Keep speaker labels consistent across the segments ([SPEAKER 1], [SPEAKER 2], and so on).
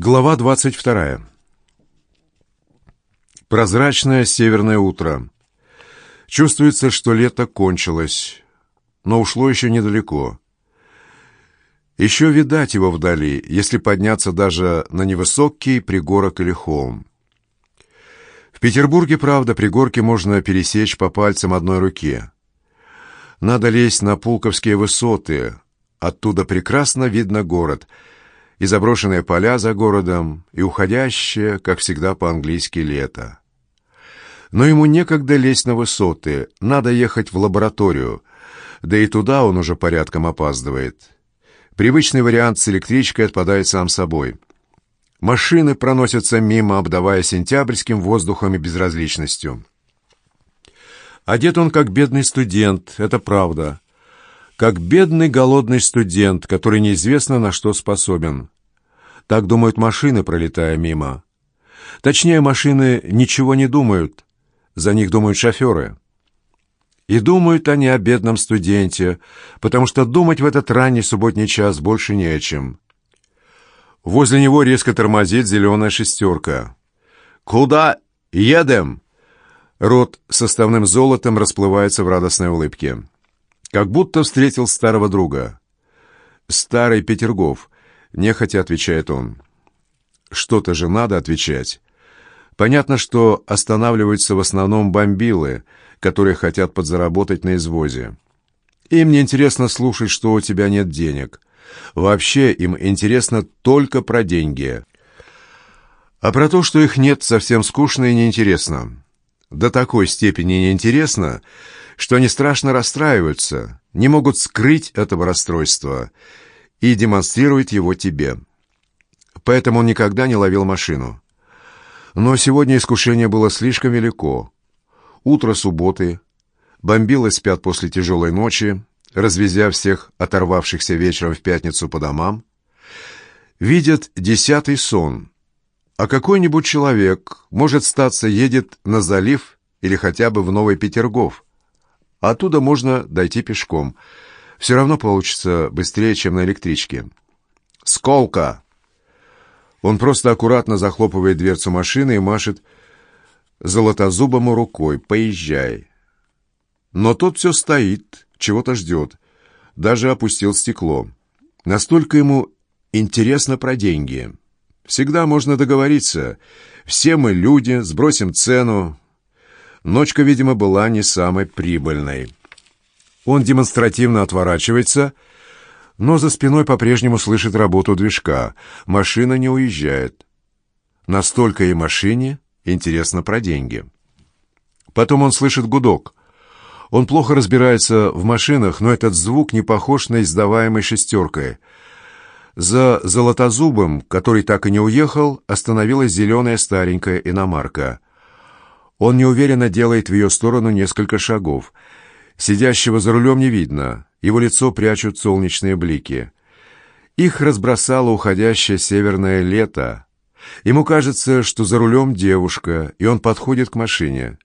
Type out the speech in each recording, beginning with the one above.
[SPEAKER 1] Глава 22. Прозрачное северное утро. Чувствуется, что лето кончилось, но ушло еще недалеко. Еще видать его вдали, если подняться даже на невысокий пригорок или холм. В Петербурге, правда, пригорки можно пересечь по пальцам одной руки. Надо лезть на Пулковские высоты. Оттуда прекрасно видно город — и заброшенные поля за городом, и уходящее, как всегда по-английски, лето. Но ему некогда лезть на высоты, надо ехать в лабораторию, да и туда он уже порядком опаздывает. Привычный вариант с электричкой отпадает сам собой. Машины проносятся мимо, обдавая сентябрьским воздухом и безразличностью. Одет он как бедный студент, это правда как бедный голодный студент, который неизвестно на что способен. Так думают машины, пролетая мимо. Точнее, машины ничего не думают, за них думают шоферы. И думают они о бедном студенте, потому что думать в этот ранний субботний час больше не о чем. Возле него резко тормозит зеленая шестерка. «Куда едем?» Рот составным золотом расплывается в радостной улыбке. Как будто встретил старого друга. «Старый Петергоф», — нехотя отвечает он. «Что-то же надо отвечать. Понятно, что останавливаются в основном бомбилы, которые хотят подзаработать на извозе. Им не интересно слушать, что у тебя нет денег. Вообще им интересно только про деньги. А про то, что их нет, совсем скучно и неинтересно. До такой степени неинтересно, что они страшно расстраиваются, не могут скрыть этого расстройства и демонстрируют его тебе. Поэтому он никогда не ловил машину. Но сегодня искушение было слишком велико. Утро субботы, бомбилы спят после тяжелой ночи, развезя всех оторвавшихся вечером в пятницу по домам, видят десятый сон, а какой-нибудь человек, может статься, едет на залив или хотя бы в Новый Петергоф, Оттуда можно дойти пешком. Все равно получится быстрее, чем на электричке. «Сколка!» Он просто аккуратно захлопывает дверцу машины и машет золотозубому рукой. «Поезжай!» Но тот все стоит, чего-то ждет. Даже опустил стекло. Настолько ему интересно про деньги. Всегда можно договориться. Все мы люди, сбросим цену, Ночка, видимо, была не самой прибыльной. Он демонстративно отворачивается, но за спиной по-прежнему слышит работу движка. Машина не уезжает. Настолько и машине интересно про деньги. Потом он слышит гудок. Он плохо разбирается в машинах, но этот звук не похож на издаваемый шестеркой. За Золотозубом, который так и не уехал, остановилась зеленая старенькая иномарка — он неуверенно делает в ее сторону несколько шагов. Сидящего за рулем не видно, его лицо прячут солнечные блики. Их разбросало уходящее северное лето. Ему кажется, что за рулем девушка, и он подходит к машине.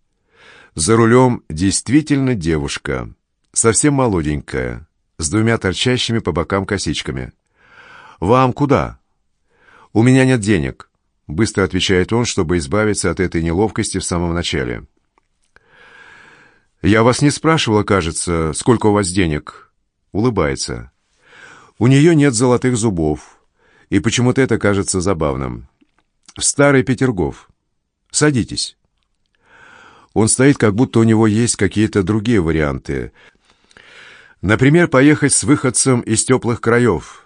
[SPEAKER 1] За рулем действительно девушка, совсем молоденькая, с двумя торчащими по бокам косичками. «Вам куда?» «У меня нет денег». — быстро отвечает он, чтобы избавиться от этой неловкости в самом начале. «Я вас не спрашивала, кажется, сколько у вас денег?» Улыбается. «У нее нет золотых зубов, и почему-то это кажется забавным. Старый Петергоф. Садитесь». Он стоит, как будто у него есть какие-то другие варианты. Например, поехать с выходцем из теплых краев.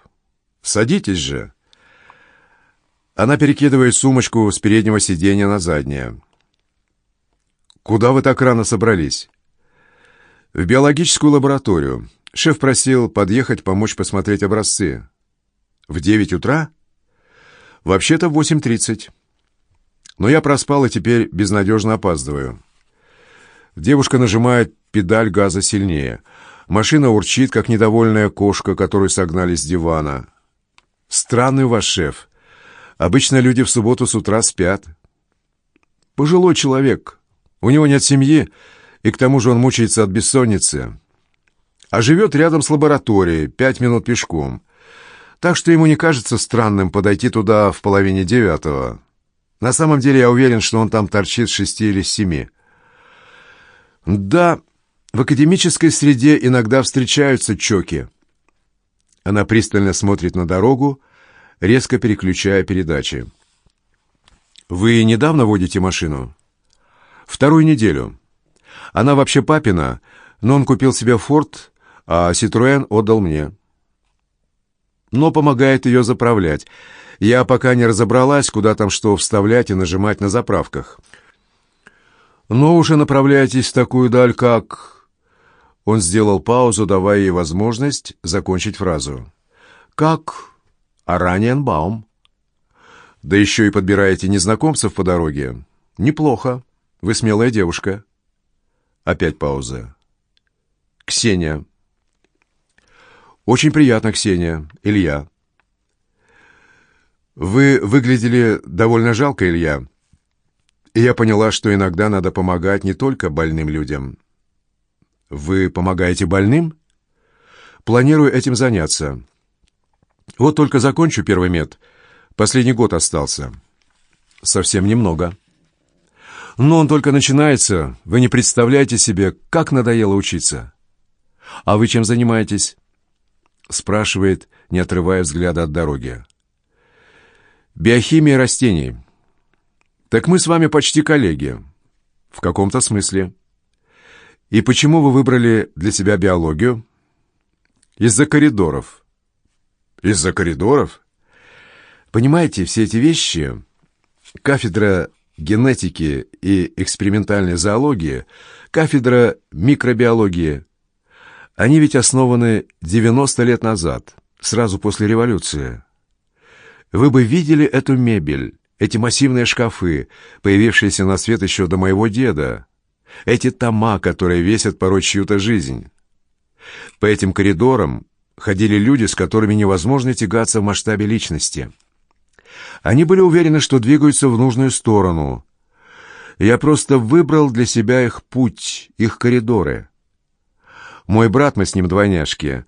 [SPEAKER 1] «Садитесь же!» Она перекидывает сумочку с переднего сиденья на заднее. «Куда вы так рано собрались?» «В биологическую лабораторию. Шеф просил подъехать помочь посмотреть образцы». «В девять утра?» «Вообще-то в восемь тридцать. Но я проспал и теперь безнадежно опаздываю». Девушка нажимает педаль газа сильнее. Машина урчит, как недовольная кошка, которую согнали с дивана. «Странный ваш шеф. Обычно люди в субботу с утра спят. Пожилой человек. У него нет семьи, и к тому же он мучается от бессонницы. А живет рядом с лабораторией, пять минут пешком. Так что ему не кажется странным подойти туда в половине девятого. На самом деле я уверен, что он там торчит с шести или семи. Да, в академической среде иногда встречаются чоки. Она пристально смотрит на дорогу, резко переключая передачи. «Вы недавно водите машину?» «Вторую неделю. Она вообще папина, но он купил себе «Форд», а «Ситруэн» отдал мне. Но помогает ее заправлять. Я пока не разобралась, куда там что вставлять и нажимать на заправках. Но уже направляетесь в такую даль, как... Он сделал паузу, давая ей возможность закончить фразу. «Как Араньенбаум». «Да еще и подбираете незнакомцев по дороге. Неплохо. Вы смелая девушка». Опять пауза. «Ксения». «Очень приятно, Ксения. Илья». «Вы выглядели довольно жалко, Илья. И я поняла, что иногда надо помогать не только больным людям». «Вы помогаете больным?» «Планирую этим заняться. Вот только закончу первый мед. Последний год остался. Совсем немного». «Но он только начинается. Вы не представляете себе, как надоело учиться». «А вы чем занимаетесь?» Спрашивает, не отрывая взгляда от дороги. «Биохимия растений». «Так мы с вами почти коллеги». «В каком-то смысле». И почему вы выбрали для себя биологию? Из-за коридоров. Из-за коридоров? Понимаете, все эти вещи, кафедра генетики и экспериментальной зоологии, кафедра микробиологии, они ведь основаны 90 лет назад, сразу после революции. Вы бы видели эту мебель, эти массивные шкафы, появившиеся на свет еще до моего деда, эти тома, которые весят порой чью-то жизнь. По этим коридорам ходили люди, с которыми невозможно тягаться в масштабе личности. Они были уверены, что двигаются в нужную сторону. Я просто выбрал для себя их путь, их коридоры. Мой брат, мы с ним двойняшки,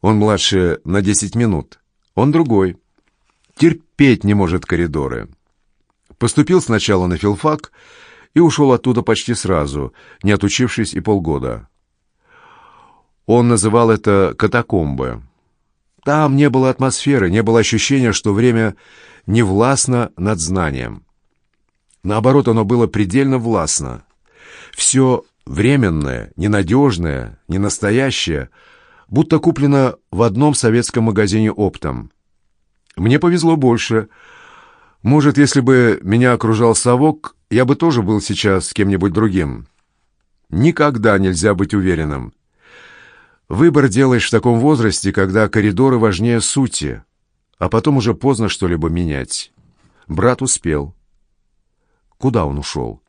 [SPEAKER 1] он младше на десять минут, он другой. Терпеть не может коридоры. Поступил сначала на филфак, и ушел оттуда почти сразу, не отучившись и полгода. Он называл это «катакомбы». Там не было атмосферы, не было ощущения, что время не властно над знанием. Наоборот, оно было предельно властно. Все временное, ненадежное, ненастоящее, будто куплено в одном советском магазине оптом. Мне повезло больше. Может, если бы меня окружал совок, я бы тоже был сейчас с кем-нибудь другим. Никогда нельзя быть уверенным. Выбор делаешь в таком возрасте, когда коридоры важнее сути, а потом уже поздно что-либо менять. Брат успел. Куда он ушел?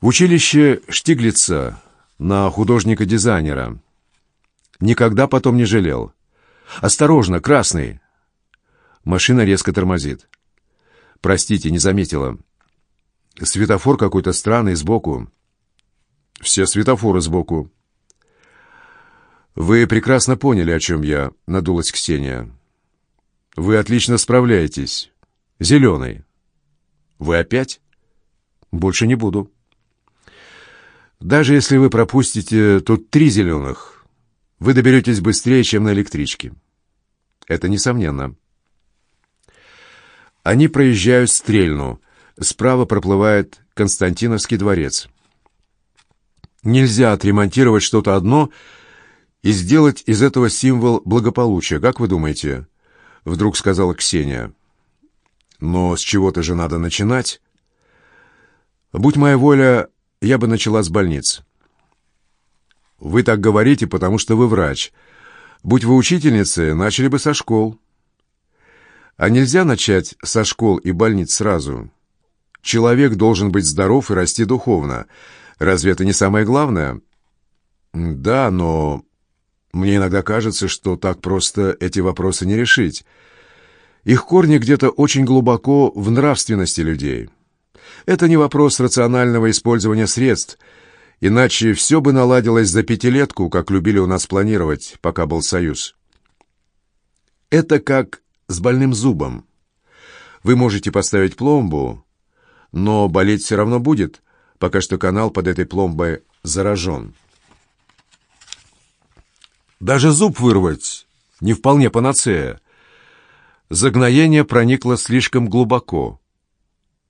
[SPEAKER 1] В училище Штиглица на художника-дизайнера. Никогда потом не жалел. «Осторожно, красный!» Машина резко тормозит. «Простите, не заметила. Светофор какой-то странный сбоку. Все светофоры сбоку. Вы прекрасно поняли, о чем я, надулась Ксения. Вы отлично справляетесь. Зеленый. Вы опять? Больше не буду. Даже если вы пропустите тут три зеленых, вы доберетесь быстрее, чем на электричке. Это несомненно. Они проезжают Стрельну — Справа проплывает Константиновский дворец. Нельзя отремонтировать что-то одно и сделать из этого символ благополучия, как вы думаете? Вдруг сказала Ксения. Но с чего-то же надо начинать. Будь моя воля, я бы начала с больниц. Вы так говорите, потому что вы врач. Будь вы учительницей, начали бы со школ. А нельзя начать со школ и больниц сразу? Человек должен быть здоров и расти духовно. Разве это не самое главное? Да, но мне иногда кажется, что так просто эти вопросы не решить. Их корни где-то очень глубоко в нравственности людей. Это не вопрос рационального использования средств, иначе все бы наладилось за пятилетку, как любили у нас планировать, пока был союз. Это как с больным зубом. Вы можете поставить пломбу, но болеть все равно будет, пока что канал под этой пломбой заражен. Даже зуб вырвать не вполне панацея. Загноение проникло слишком глубоко.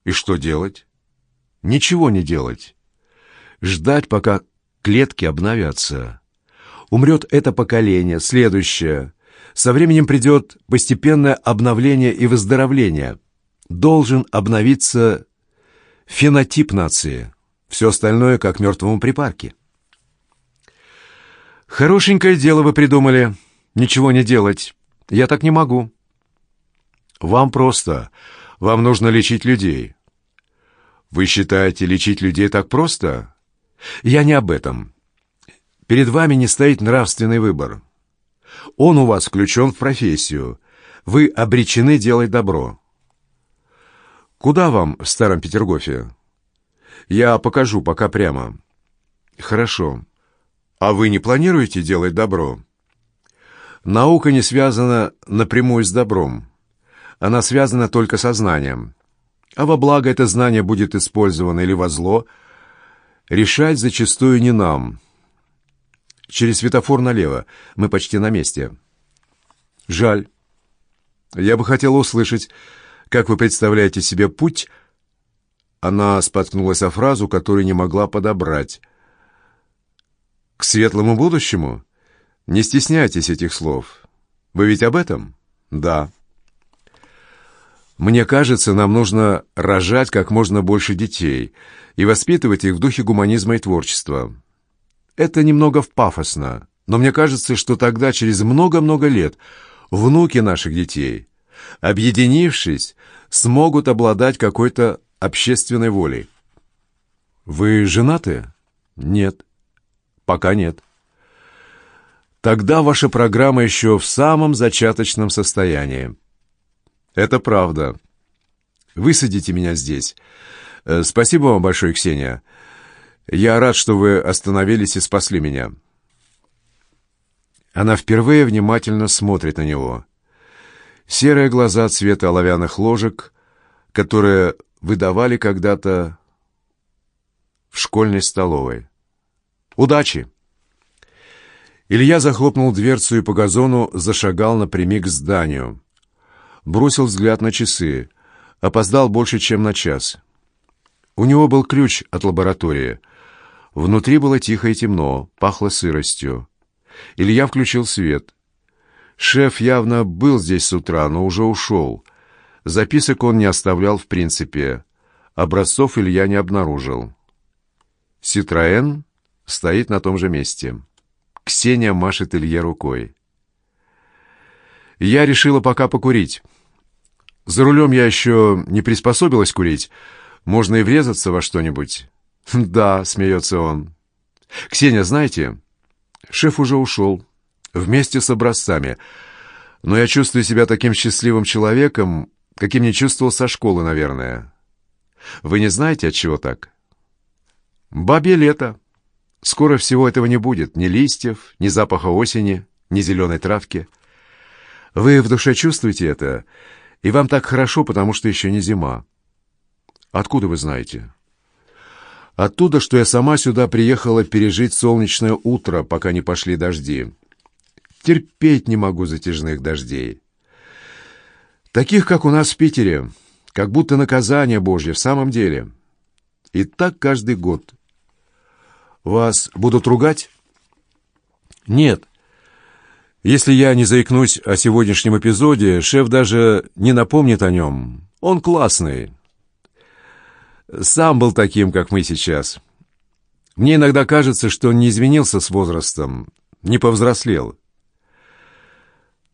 [SPEAKER 1] И что делать? Ничего не делать. Ждать, пока клетки обновятся. Умрет это поколение, следующее. Со временем придет постепенное обновление и выздоровление. Должен обновиться фенотип нации. Все остальное, как мертвому припарке. Хорошенькое дело вы придумали. Ничего не делать. Я так не могу. Вам просто. Вам нужно лечить людей. Вы считаете, лечить людей так просто? Я не об этом. Перед вами не стоит нравственный выбор. Он у вас включен в профессию. Вы обречены делать добро. Куда вам в Старом Петергофе? Я покажу пока прямо. Хорошо. А вы не планируете делать добро? Наука не связана напрямую с добром. Она связана только со знанием. А во благо это знание будет использовано или во зло, решать зачастую не нам. Через светофор налево. Мы почти на месте. Жаль. Я бы хотела услышать, как вы представляете себе путь... Она споткнулась о фразу, которую не могла подобрать. «К светлому будущему? Не стесняйтесь этих слов. Вы ведь об этом?» «Да». Мне кажется, нам нужно рожать как можно больше детей и воспитывать их в духе гуманизма и творчества. Это немного пафосно, но мне кажется, что тогда, через много-много лет, внуки наших детей, объединившись, смогут обладать какой-то общественной волей. Вы женаты? Нет. Пока нет. Тогда ваша программа еще в самом зачаточном состоянии. Это правда. Высадите меня здесь. Э, спасибо вам большое, Ксения. Я рад, что вы остановились и спасли меня. Она впервые внимательно смотрит на него. Серые глаза цвета оловянных ложек, которые выдавали когда-то в школьной столовой. «Удачи!» Илья захлопнул дверцу и по газону зашагал напрямик к зданию бросил взгляд на часы. Опоздал больше, чем на час. У него был ключ от лаборатории. Внутри было тихо и темно, пахло сыростью. Илья включил свет. Шеф явно был здесь с утра, но уже ушел. Записок он не оставлял в принципе. Образцов Илья не обнаружил. «Ситроэн» стоит на том же месте. Ксения машет Илье рукой. Я решила пока покурить. За рулем я еще не приспособилась курить. Можно и врезаться во что-нибудь. Да, смеется он. Ксения, знаете, шеф уже ушел. Вместе с образцами. Но я чувствую себя таким счастливым человеком, каким не чувствовал со школы, наверное. Вы не знаете, от чего так? Бабье лето. Скоро всего этого не будет. Ни листьев, ни запаха осени, ни зеленой травки. Вы в душе чувствуете это? И вам так хорошо, потому что еще не зима. Откуда вы знаете? Оттуда, что я сама сюда приехала пережить солнечное утро, пока не пошли дожди. Терпеть не могу затяжных дождей. Таких, как у нас в Питере, как будто наказание Божье в самом деле. И так каждый год. Вас будут ругать? Нет. Если я не заикнусь о сегодняшнем эпизоде, шеф даже не напомнит о нем. Он классный. Сам был таким, как мы сейчас. Мне иногда кажется, что он не изменился с возрастом, не повзрослел.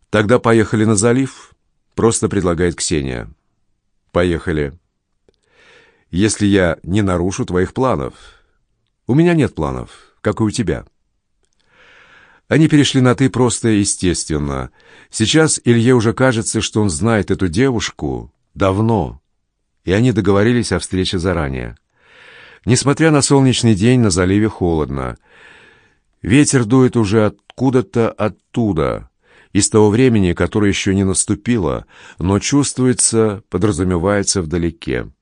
[SPEAKER 1] Тогда поехали на залив, просто предлагает Ксения. Поехали. Если я не нарушу твоих планов. У меня нет планов, как и у тебя. Они перешли на «ты» просто естественно. Сейчас Илье уже кажется, что он знает эту девушку давно, и они договорились о встрече заранее. Несмотря на солнечный день, на заливе холодно. Ветер дует уже откуда-то оттуда. из того времени, которое еще не наступило, но чувствуется, подразумевается вдалеке.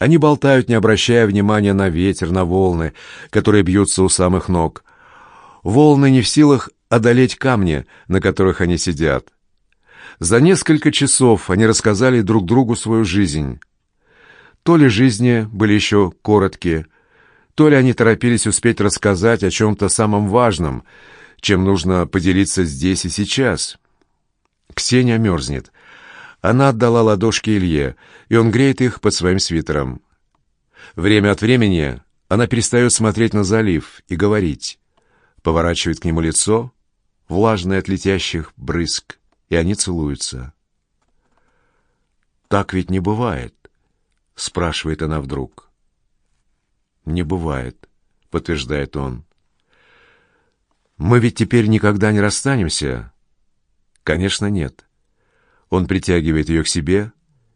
[SPEAKER 1] Они болтают, не обращая внимания на ветер, на волны, которые бьются у самых ног. Волны не в силах одолеть камни, на которых они сидят. За несколько часов они рассказали друг другу свою жизнь. То ли жизни были еще короткие, то ли они торопились успеть рассказать о чем-то самом важном, чем нужно поделиться здесь и сейчас. Ксения мерзнет. Она отдала ладошки Илье, и он греет их под своим свитером. Время от времени она перестает смотреть на залив и говорить. Поворачивает к нему лицо, влажное от летящих брызг, и они целуются. «Так ведь не бывает», — спрашивает она вдруг. «Не бывает», — подтверждает он. «Мы ведь теперь никогда не расстанемся?» «Конечно, нет». Он притягивает ее к себе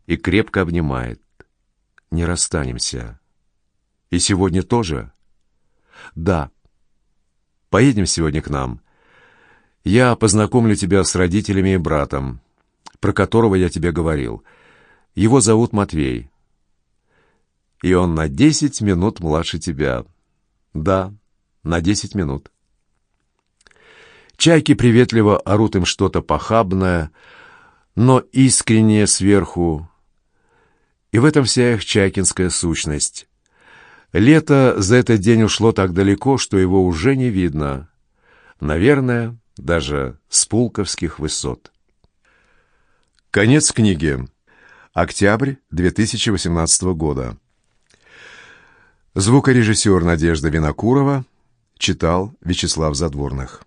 [SPEAKER 1] и крепко обнимает. «Не расстанемся». «И сегодня тоже?» «Да. Поедем сегодня к нам. Я познакомлю тебя с родителями и братом, про которого я тебе говорил. Его зовут Матвей. И он на десять минут младше тебя. Да, на десять минут». Чайки приветливо орут им что-то похабное, но искреннее сверху. И в этом вся их чайкинская сущность. Лето за этот день ушло так далеко, что его уже не видно. Наверное, даже с пулковских высот. Конец книги. Октябрь 2018 года. Звукорежиссер Надежда Винокурова читал Вячеслав Задворных.